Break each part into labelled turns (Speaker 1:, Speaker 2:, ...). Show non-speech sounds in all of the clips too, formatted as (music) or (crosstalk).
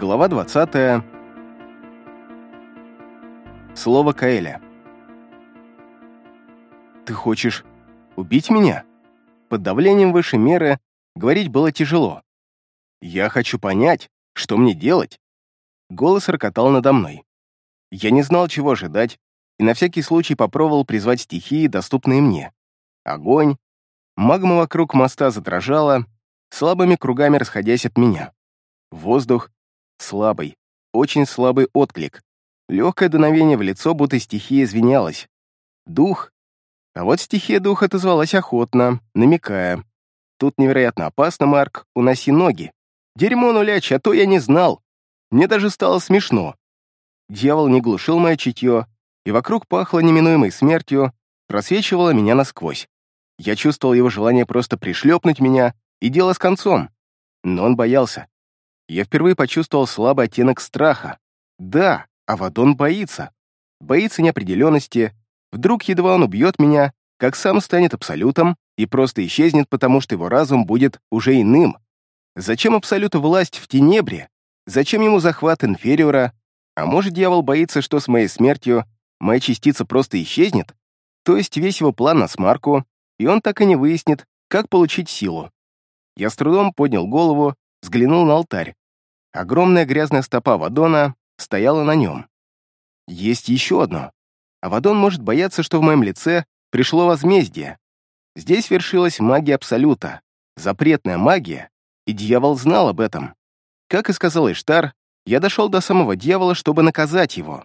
Speaker 1: Глава 20. Слово Каэля. «Ты хочешь убить меня?» Под давлением выше меры говорить было тяжело. «Я хочу понять, что мне делать?» Голос рокотал надо мной. Я не знал, чего ожидать, и на всякий случай попробовал призвать стихии, доступные мне. Огонь. Магма вокруг моста задрожала, слабыми кругами расходясь от меня. Воздух Слабый, очень слабый отклик. Легкое дуновение в лицо, будто стихия извинялась. Дух. А вот стихия духа отозвалась охотно, намекая. Тут невероятно опасно, Марк, уноси ноги. Дерьмо нуляч, а то я не знал. Мне даже стало смешно. Дьявол не глушил мое чутье, и вокруг пахло неминуемой смертью, просвечивало меня насквозь. Я чувствовал его желание просто пришлепнуть меня, и дело с концом. Но он боялся я впервые почувствовал слабый оттенок страха. Да, Авадон боится. Боится неопределенности. Вдруг едва он убьет меня, как сам станет абсолютом и просто исчезнет, потому что его разум будет уже иным. Зачем абсолюту власть в Тенебре? Зачем ему захват инфериора? А может, дьявол боится, что с моей смертью моя частица просто исчезнет? То есть весь его план на смарку, и он так и не выяснит, как получить силу. Я с трудом поднял голову, взглянул на алтарь. Огромная грязная стопа Вадона стояла на нем. Есть еще одно. А Вадон может бояться, что в моем лице пришло возмездие. Здесь вершилась магия Абсолюта, запретная магия, и дьявол знал об этом. Как и сказал Иштар, я дошел до самого дьявола, чтобы наказать его.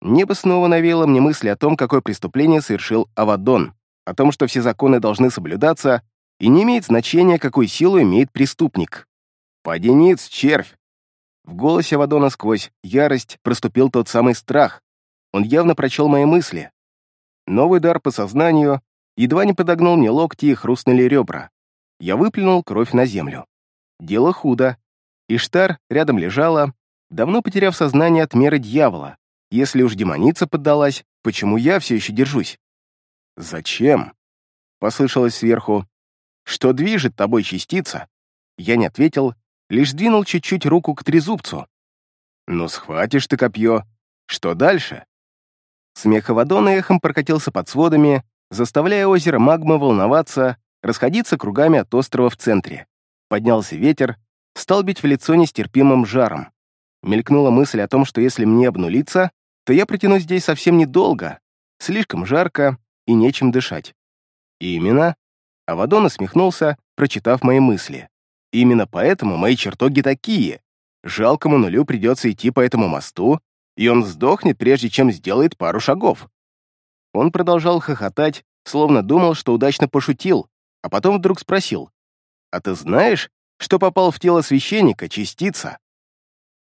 Speaker 1: Небо снова навело мне мысли о том, какое преступление совершил Авадон, о том, что все законы должны соблюдаться, и не имеет значения, какую силу имеет преступник. «Подениц, червь!» В голосе Авадона сквозь ярость проступил тот самый страх. Он явно прочел мои мысли. Новый дар по сознанию едва не подогнул мне локти и хрустнули ребра. Я выплюнул кровь на землю. Дело худо. Иштар рядом лежала, давно потеряв сознание от меры дьявола. Если уж демоница поддалась, почему я все еще держусь? «Зачем?» — послышалось сверху. «Что движет тобой частица?» Я не ответил, лишь двинул чуть-чуть руку к трезубцу. «Ну, схватишь ты копье. Что дальше?» Смех Авадона эхом прокатился под сводами, заставляя озеро магмы волноваться, расходиться кругами от острова в центре. Поднялся ветер, стал бить в лицо нестерпимым жаром. Мелькнула мысль о том, что если мне обнулиться, то я протяну здесь совсем недолго, слишком жарко и нечем дышать. И именно Авадон усмехнулся, прочитав мои мысли. Именно поэтому мои чертоги такие. Жалкому нулю придется идти по этому мосту, и он сдохнет, прежде чем сделает пару шагов. Он продолжал хохотать, словно думал, что удачно пошутил, а потом вдруг спросил, «А ты знаешь, что попал в тело священника частица?»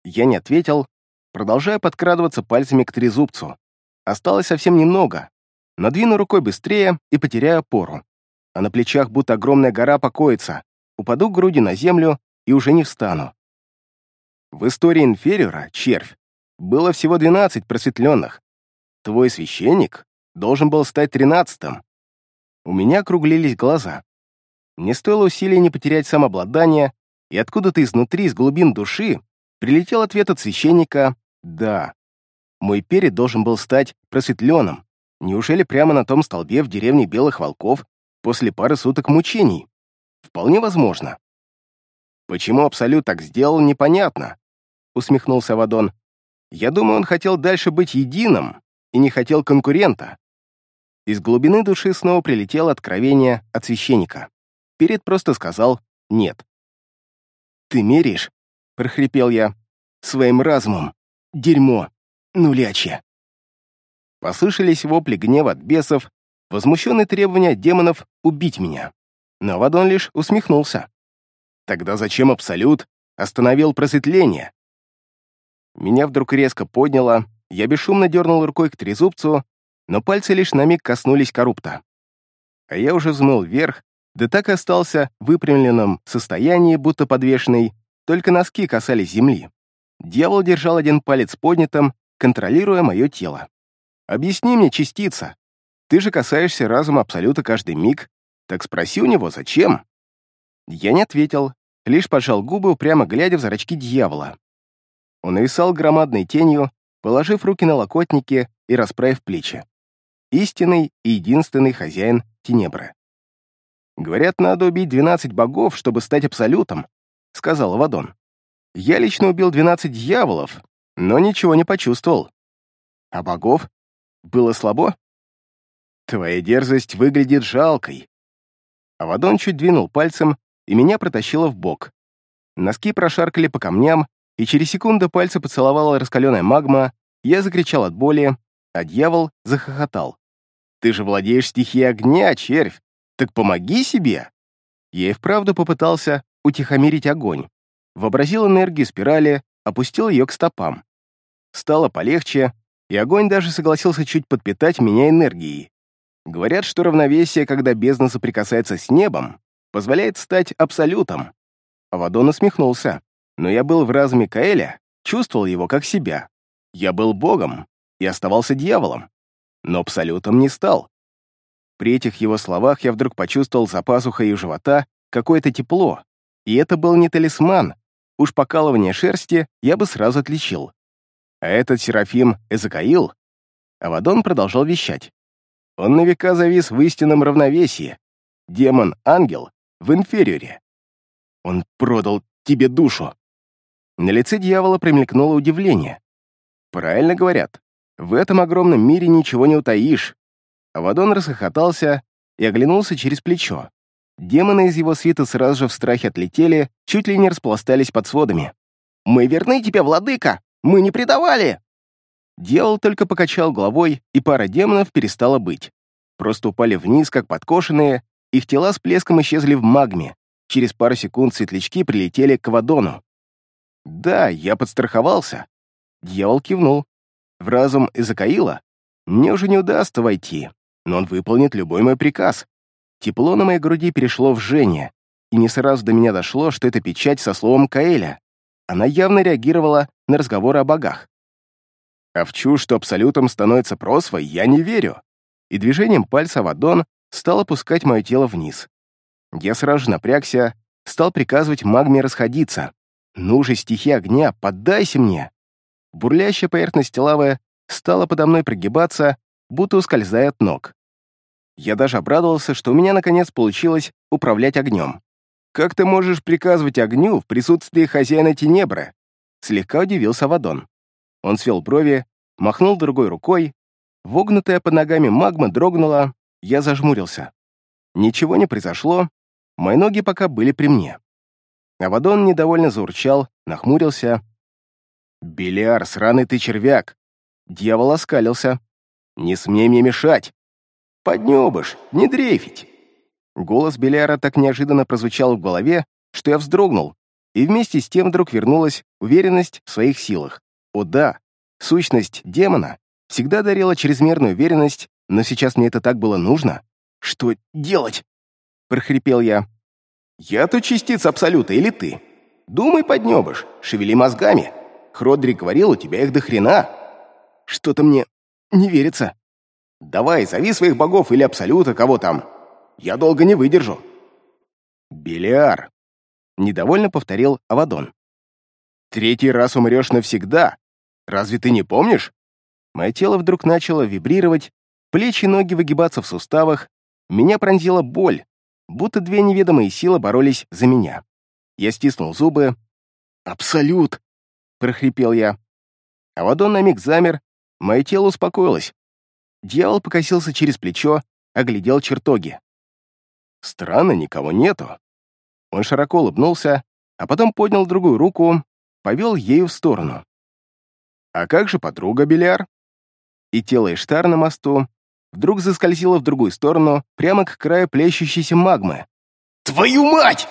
Speaker 1: Я не ответил, продолжая подкрадываться пальцами к трезубцу. Осталось совсем немного. Надвину рукой быстрее и потеряю опору. А на плечах будто огромная гора покоится, упаду груди на землю и уже не встану. В истории инфериора, червь, было всего 12 просветленных. Твой священник должен был стать тринадцатым. У меня округлились глаза. Мне стоило усилий не потерять самообладание, и откуда-то изнутри, из глубин души, прилетел ответ от священника «да». Мой перед должен был стать просветленным. Неужели прямо на том столбе в деревне Белых Волков после пары суток мучений? Вполне возможно. Почему Абсолют так сделал, непонятно, усмехнулся Вадон. Я думаю, он хотел дальше быть единым и не хотел конкурента. Из глубины души снова прилетело откровение от священника. Перед просто сказал «нет». «Ты меряешь?» — прохрипел я. «Своим разумом. Дерьмо. Нулячье». Послышались вопли гнева от бесов, возмущенные требования демонов убить меня. Но Вадон лишь усмехнулся. Тогда зачем Абсолют остановил просветление? Меня вдруг резко подняло, я бесшумно дернул рукой к трезубцу, но пальцы лишь на миг коснулись коррупта. А я уже взмыл вверх, да так и остался в выпрямленном состоянии, будто подвешенный, только носки касались земли. Дьявол держал один палец поднятым, контролируя мое тело. «Объясни мне, частица. Ты же касаешься разума Абсолюта каждый миг, так спроси у него, зачем?» Я не ответил, лишь пожал губы, упрямо глядя в зрачки дьявола. Он нависал громадной тенью, положив руки на локотники и расправив плечи. Истинный и единственный хозяин Тенебры. «Говорят, надо убить 12 богов, чтобы стать абсолютом», — сказал Авадон. «Я лично убил 12 дьяволов, но ничего не почувствовал. А богов? Было слабо? Твоя дерзость выглядит жалкой. Авадон чуть двинул пальцем, и меня протащило в бок. Носки прошаркали по камням, и через секунду пальцы поцеловала раскаленная магма, я закричал от боли, а дьявол захохотал. «Ты же владеешь стихией огня, червь! Так помоги себе!» Я и вправду попытался утихомирить огонь. Вообразил энергию спирали, опустил ее к стопам. Стало полегче, и огонь даже согласился чуть подпитать меня энергией. Говорят, что равновесие, когда бездна соприкасается с небом, позволяет стать абсолютом. Авадон усмехнулся, но я был в разуме Каэля, чувствовал его как себя. Я был богом и оставался дьяволом, но абсолютом не стал. При этих его словах я вдруг почувствовал за пазухой у живота какое-то тепло, и это был не талисман, уж покалывание шерсти я бы сразу отличил. А этот Серафим Эзекаил, Авадон продолжал вещать. Он на века завис в истинном равновесии. Демон-ангел в инфериоре. Он продал тебе душу. На лице дьявола промелькнуло удивление. Правильно говорят, в этом огромном мире ничего не утаишь. Авадон расхохотался и оглянулся через плечо. Демоны из его свита сразу же в страхе отлетели, чуть ли не распластались под сводами. «Мы верны тебе, владыка!» Мы не предавали!» Дьявол только покачал головой, и пара демонов перестала быть. Просто упали вниз, как подкошенные, их тела с плеском исчезли в магме. Через пару секунд светлячки прилетели к Вадону. «Да, я подстраховался». Дьявол кивнул. «В разум Изакаила мне уже не удастся войти, но он выполнит любой мой приказ». Тепло на моей груди перешло в жжение, и не сразу до меня дошло, что это печать со словом Каэля. Она явно реагировала на разговоры о богах. А в чушь, что абсолютом становится просвой, я не верю. И движением пальца в аддон стал опускать мое тело вниз. Я сразу же напрягся, стал приказывать магме расходиться. «Ну же, стихи огня, поддайся мне!» Бурлящая поверхность лавы стала подо мной прогибаться, будто ускользая от ног. Я даже обрадовался, что у меня наконец получилось управлять огнем. «Как ты можешь приказывать огню в присутствии хозяина Тенебра?» Слегка удивился Вадон. Он свел брови, махнул другой рукой, вогнутая под ногами магма дрогнула, я зажмурился. Ничего не произошло, мои ноги пока были при мне. Авадон недовольно заурчал, нахмурился. «Беляр, сраный ты червяк!» Дьявол оскалился. «Не смей мне мешать!» «Поднёбыш, не дрейфить!» Голос Беляра так неожиданно прозвучал в голове, что я вздрогнул, и вместе с тем вдруг вернулась уверенность в своих силах. О да, сущность демона всегда дарила чрезмерную уверенность, но сейчас мне это так было нужно. «Что делать?» — прохрипел я. «Я-то частица Абсолюта или ты? Думай, поднебыш, шевели мозгами. Хродрик говорил, у тебя их до хрена». «Что-то мне не верится». «Давай, зови своих богов или Абсолюта, кого там. Я долго не выдержу». «Белиар», — недовольно повторил Авадон. «Третий раз умрешь навсегда. Разве ты не помнишь?» Мое тело вдруг начало вибрировать, плечи и ноги выгибаться в суставах, меня пронзила боль, будто две неведомые силы боролись за меня. Я стиснул зубы. «Абсолют!» — прохрипел я. Авадон на миг замер, мое тело успокоилось. Дьявол покосился через плечо, оглядел чертоги. Странно, никого нету. Он широко улыбнулся, а потом поднял другую руку, повел ею в сторону. А как же подруга Беляр? И тело Иштар на мосту вдруг заскользило в другую сторону, прямо к краю плещущейся магмы. «Твою мать!»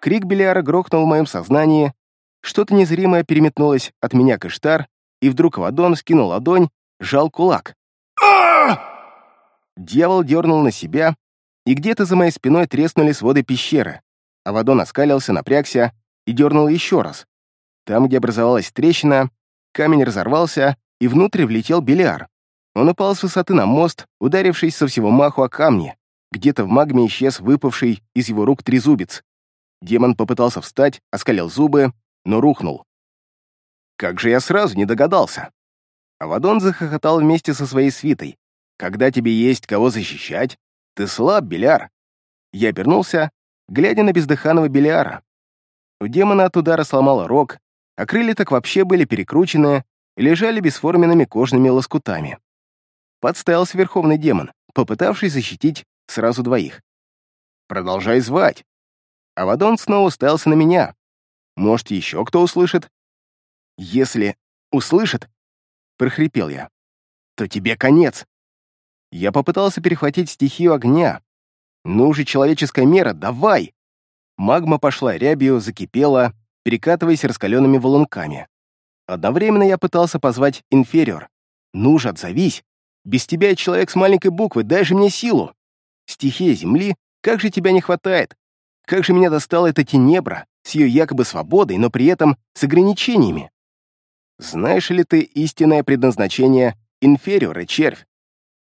Speaker 1: Крик Беляра грохнул в моем сознании, что-то незримое переметнулось от меня к Иштар, и вдруг Вадон скинул ладонь, сжал кулак. а Дьявол дернул на себя, и где-то за моей спиной треснули своды пещеры. а Авадон оскалился, напрягся и дернул еще раз. Там, где образовалась трещина, камень разорвался, и внутрь влетел Белиар. Он упал с высоты на мост, ударившись со всего маху о камни. Где-то в магме исчез выпавший из его рук трезубец. Демон попытался встать, оскалил зубы, но рухнул. Как же я сразу не догадался? Авадон захохотал вместе со своей свитой. Когда тебе есть кого защищать, ты слаб, Беляр. Я обернулся, глядя на бездыханного Белиара. У демона от удара сломало рог, а крылья так вообще были перекручены и лежали бесформенными кожными лоскутами. Подставился верховный демон, попытавшись защитить сразу двоих. «Продолжай звать!» Авадон снова уставился на меня. «Может, еще кто услышит?» «Если услышит», — прохрипел я, — «то тебе конец». Я попытался перехватить стихию огня. «Ну же, человеческая мера, давай!» Магма пошла рябью, закипела, перекатываясь раскаленными валунками. Одновременно я пытался позвать инфериор. «Ну же, отзовись! Без тебя я человек с маленькой буквы, дай же мне силу!» «Стихия Земли, как же тебя не хватает! Как же меня достала эта тенебра с ее якобы свободой, но при этом с ограничениями!» «Знаешь ли ты истинное предназначение инфериора, червь?»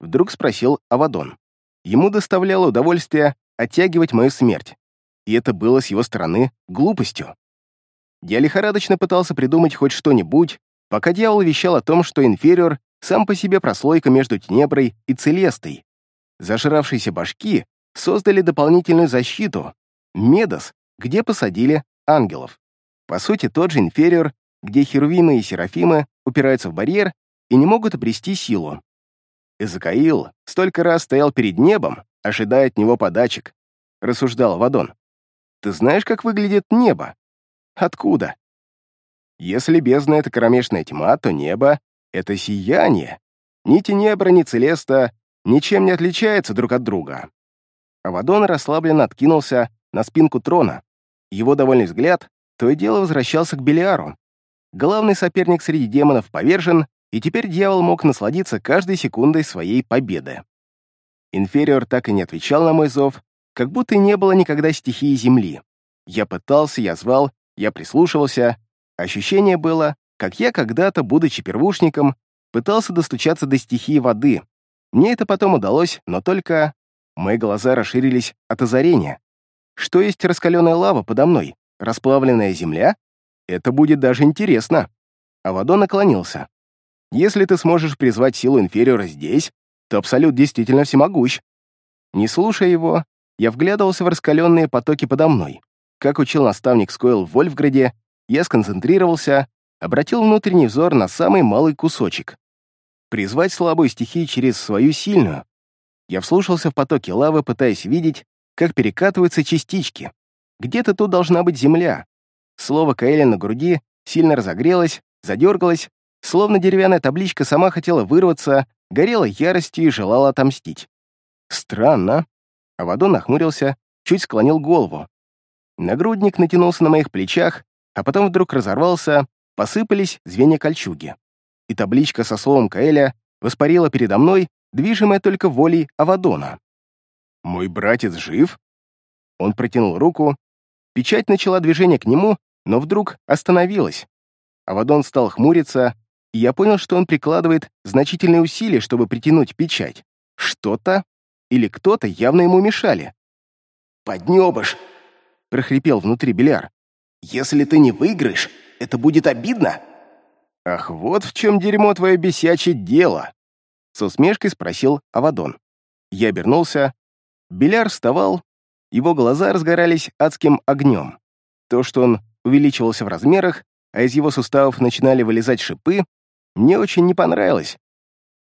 Speaker 1: Вдруг спросил Авадон. Ему доставляло удовольствие оттягивать мою смерть, и это было с его стороны глупостью. Я лихорадочно пытался придумать хоть что-нибудь, пока дьявол вещал о том, что инфериор сам по себе прослойка между Тенеброй и Целестой. Зажравшиеся башки создали дополнительную защиту — Медос, где посадили ангелов. По сути, тот же инфериор, где херувимы и серафимы упираются в барьер и не могут обрести силу. Изакаил столько раз стоял перед небом, ожидая от него подачек, рассуждал Вадон. Ты знаешь, как выглядит небо? Откуда? Если бездна — это кромешная тьма, то небо — это сияние. Ни Тенебра, ни Целеста ничем не отличаются друг от друга. Авадон расслабленно откинулся на спинку трона. Его довольный взгляд то и дело возвращался к Белиару. Главный соперник среди демонов повержен, и теперь дьявол мог насладиться каждой секундой своей победы. Инфериор так и не отвечал на мой зов, как будто и не было никогда стихии Земли. Я пытался, я звал, я прислушивался. Ощущение было, как я когда-то, будучи первушником, пытался достучаться до стихии воды. Мне это потом удалось, но только... Мои глаза расширились от озарения. Что есть раскаленная лава подо мной? Расплавленная земля? Это будет даже интересно. Авадон наклонился. Если ты сможешь призвать силу инфериора здесь, то Абсолют действительно всемогущ. Не слушая его, я вглядывался в раскаленные потоки подо мной. Как учил наставник Скойл в Вольфграде, я сконцентрировался, обратил внутренний взор на самый малый кусочек. Призвать слабую стихию через свою сильную. Я вслушался в потоки лавы, пытаясь видеть, как перекатываются частички. Где-то тут должна быть земля. Слово Каэля на груди сильно разогрелось, задергалось, словно деревянная табличка сама хотела вырваться, горела яростью и желала отомстить. Странно. Авадон нахмурился, чуть склонил голову. Нагрудник натянулся на моих плечах, а потом вдруг разорвался, посыпались звенья кольчуги. И табличка со словом Каэля воспарила передо мной, движимая только волей Авадона. «Мой братец жив?» Он протянул руку. Печать начала движение к нему, но вдруг остановилась. Авадон стал хмуриться, и я понял, что он прикладывает значительные усилия, чтобы притянуть печать. Что-то или кто-то явно ему мешали. «Поднебыш!» Прохрипел внутри Беляр. «Если ты не выиграешь, это будет обидно!» «Ах, вот в чем дерьмо твое бесячее дело!» С усмешкой спросил Авадон. Я обернулся. Беляр вставал, его глаза разгорались адским огнем. То, что он увеличивался в размерах, а из его суставов начинали вылезать шипы, мне очень не понравилось.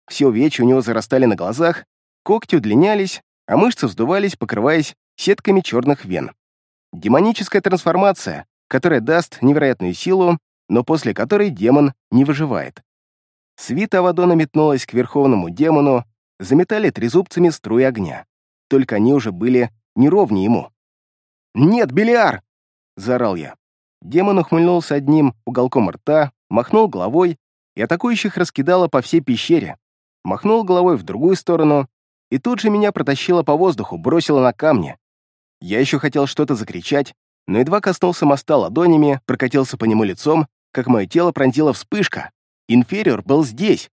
Speaker 1: Все увечья у него зарастали на глазах, когти удлинялись, а мышцы вздувались, покрываясь сетками черных вен. Демоническая трансформация, которая даст невероятную силу, но после которой демон не выживает. Свита Авадона метнулась к верховному демону, заметали трезубцами струи огня. Только они уже были неровнее ему. «Нет, Белиар!» — заорал я. Демон ухмыльнулся одним уголком рта, махнул головой, и атакующих раскидало по всей пещере. Махнул головой в другую сторону, и тут же меня протащило по воздуху, бросило на камни. Я еще хотел что-то закричать, но едва коснулся моста ладонями, прокатился по нему лицом, как мое тело пронзила вспышка. Инфериор был здесь.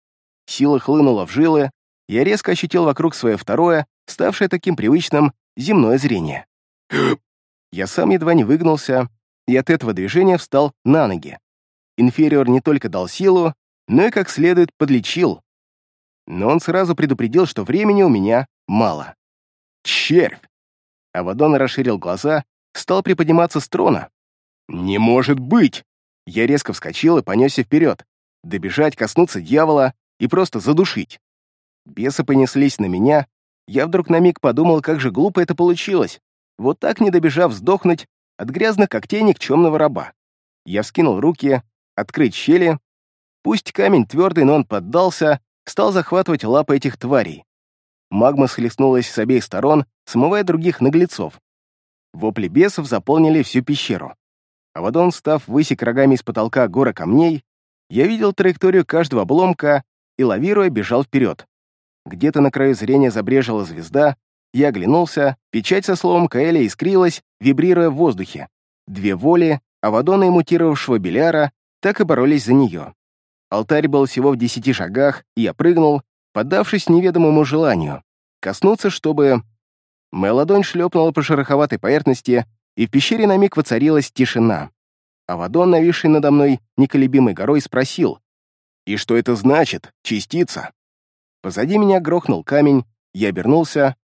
Speaker 1: Сила хлынула в жилы, я резко ощутил вокруг свое второе, ставшее таким привычным, земное зрение. (gasps) Я сам едва не выгнулся, и от этого движения встал на ноги. инфериор не только дал силу, но и как следует подлечил. Но он сразу предупредил, что времени у меня мало. Червь! Авадон расширил глаза, стал приподниматься с трона. «Не может быть!» Я резко вскочил и понесся вперед. Добежать, коснуться дьявола и просто задушить. Бесы понеслись на меня. Я вдруг на миг подумал, как же глупо это получилось. Вот так, не добежав, сдохнуть от грязных когтей никчемного раба. Я вскинул руки, открыть щели. Пусть камень твердый, но он поддался, стал захватывать лапы этих тварей. Магма схлестнулась с обеих сторон, смывая других наглецов. Вопли бесов заполнили всю пещеру. Авадон, став высек рогами из потолка гора камней, я видел траекторию каждого обломка и, лавируя, бежал вперед. Где-то на краю зрения забрежила звезда, я оглянулся, печать со словом Каэля искрилась, вибрируя в воздухе. Две воли, Авадона и мутировавшего Беляра, так и боролись за нее. Алтарь был всего в десяти шагах, и я прыгнул, поддавшись неведомому желанию. Коснуться, чтобы... Моя ладонь шлепнула по шероховатой поверхности, и в пещере на миг воцарилась тишина. А Вадон, нависший надо мной неколебимой горой, спросил, «И что это значит, частица?» Позади меня грохнул камень, я обернулся.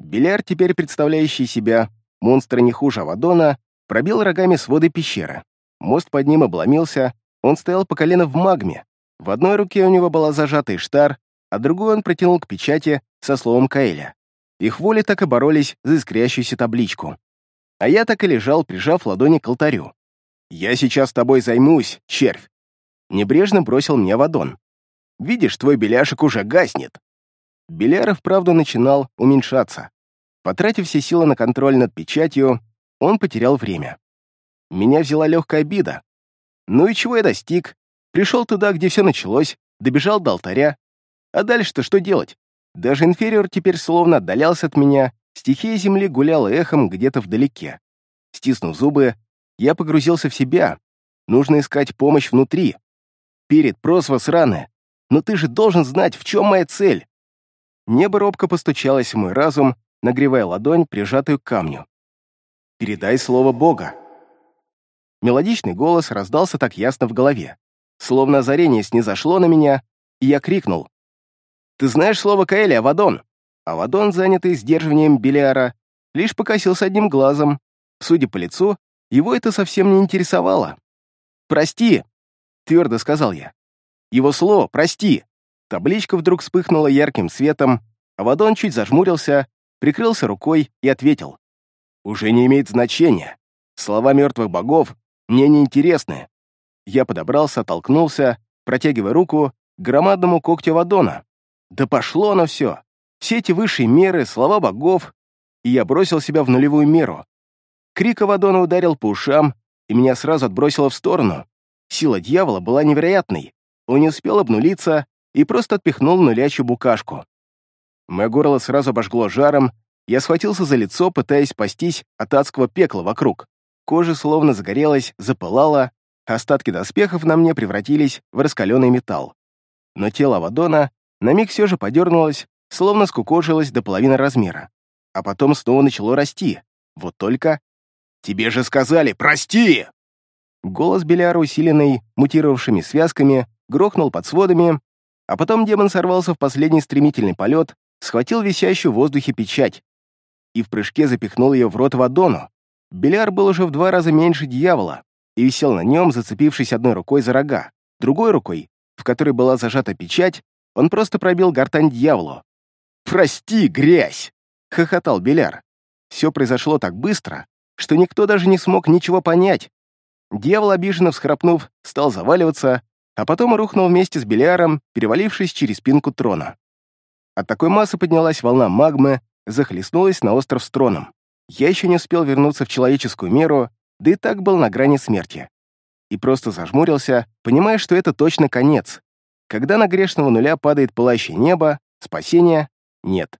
Speaker 1: Беляр, теперь представляющий себя, монстра не хуже Авадона, пробил рогами своды пещеры. Мост под ним обломился, он стоял по колено в магме. В одной руке у него была зажата штар, а другой он протянул к печати со словом Каэля. Их воли так и боролись за искрящуюся табличку. А я так и лежал, прижав ладони к алтарю. «Я сейчас тобой займусь, червь!» Небрежно бросил мне Вадон. «Видишь, твой беляшек уже гаснет!» Беляр вправду начинал уменьшаться. Потратив все силы на контроль над печатью, он потерял время. Меня взяла легкая обида. Ну и чего я достиг? Пришел туда, где все началось, добежал до алтаря, а дальше-то что делать? Даже инфериор теперь словно отдалялся от меня, стихия земли гуляла эхом где-то вдалеке. Стиснув зубы, я погрузился в себя. Нужно искать помощь внутри. Перед просва сраны. Но ты же должен знать, в чем моя цель. Небо робко постучалось в мой разум, нагревая ладонь, прижатую к камню. «Передай слово Бога». Мелодичный голос раздался так ясно в голове. Словно озарение снизошло на меня, и я крикнул. Ты знаешь слово Каэля, Авадон?» Авадон, занятый сдерживанием Белиара, лишь покосился одним глазом. Судя по лицу, его это совсем не интересовало. «Прости», — твердо сказал я. «Его слово, прости». Табличка вдруг вспыхнула ярким светом, Авадон чуть зажмурился, прикрылся рукой и ответил. «Уже не имеет значения. Слова мертвых богов мне не интересны». Я подобрался, оттолкнулся, протягивая руку к громадному когтю Авадона. Да пошло оно все. Все эти высшие меры, слова богов, и я бросил себя в нулевую меру. Крик Авадона ударил по ушам, и меня сразу отбросило в сторону. Сила дьявола была невероятной. Он не успел обнулиться и просто отпихнул нулячью букашку. Мое горло сразу обожгло жаром, я схватился за лицо, пытаясь спастись от адского пекла вокруг. Кожа словно загорелась, запылала, остатки доспехов на мне превратились в раскаленный металл. Но тело Авадона на миг все же подернулось, словно скукожилось до половины размера. А потом снова начало расти. Вот только... «Тебе же сказали, прости!» Голос Беляра, усиленный мутировавшими связками, грохнул под сводами, а потом демон сорвался в последний стремительный полет, схватил висящую в воздухе печать и в прыжке запихнул ее в рот Вадону. Беляр был уже в два раза меньше дьявола и висел на нем, зацепившись одной рукой за рога, другой рукой, в которой была зажата печать, он просто пробил гортань дьяволу. «Прости, грязь!» — хохотал Беляр. Все произошло так быстро, что никто даже не смог ничего понять. Дьявол, обиженно всхрапнув, стал заваливаться, а потом рухнул вместе с Беляром, перевалившись через спинку трона. От такой массы поднялась волна магмы, захлестнулась на остров с троном. Я еще не успел вернуться в человеческую меру, да и так был на грани смерти. И просто зажмурился, понимая, что это точно конец, когда на грешного нуля падает пылающее небо, спасения нет.